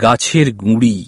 গাছের গুঁড়ি।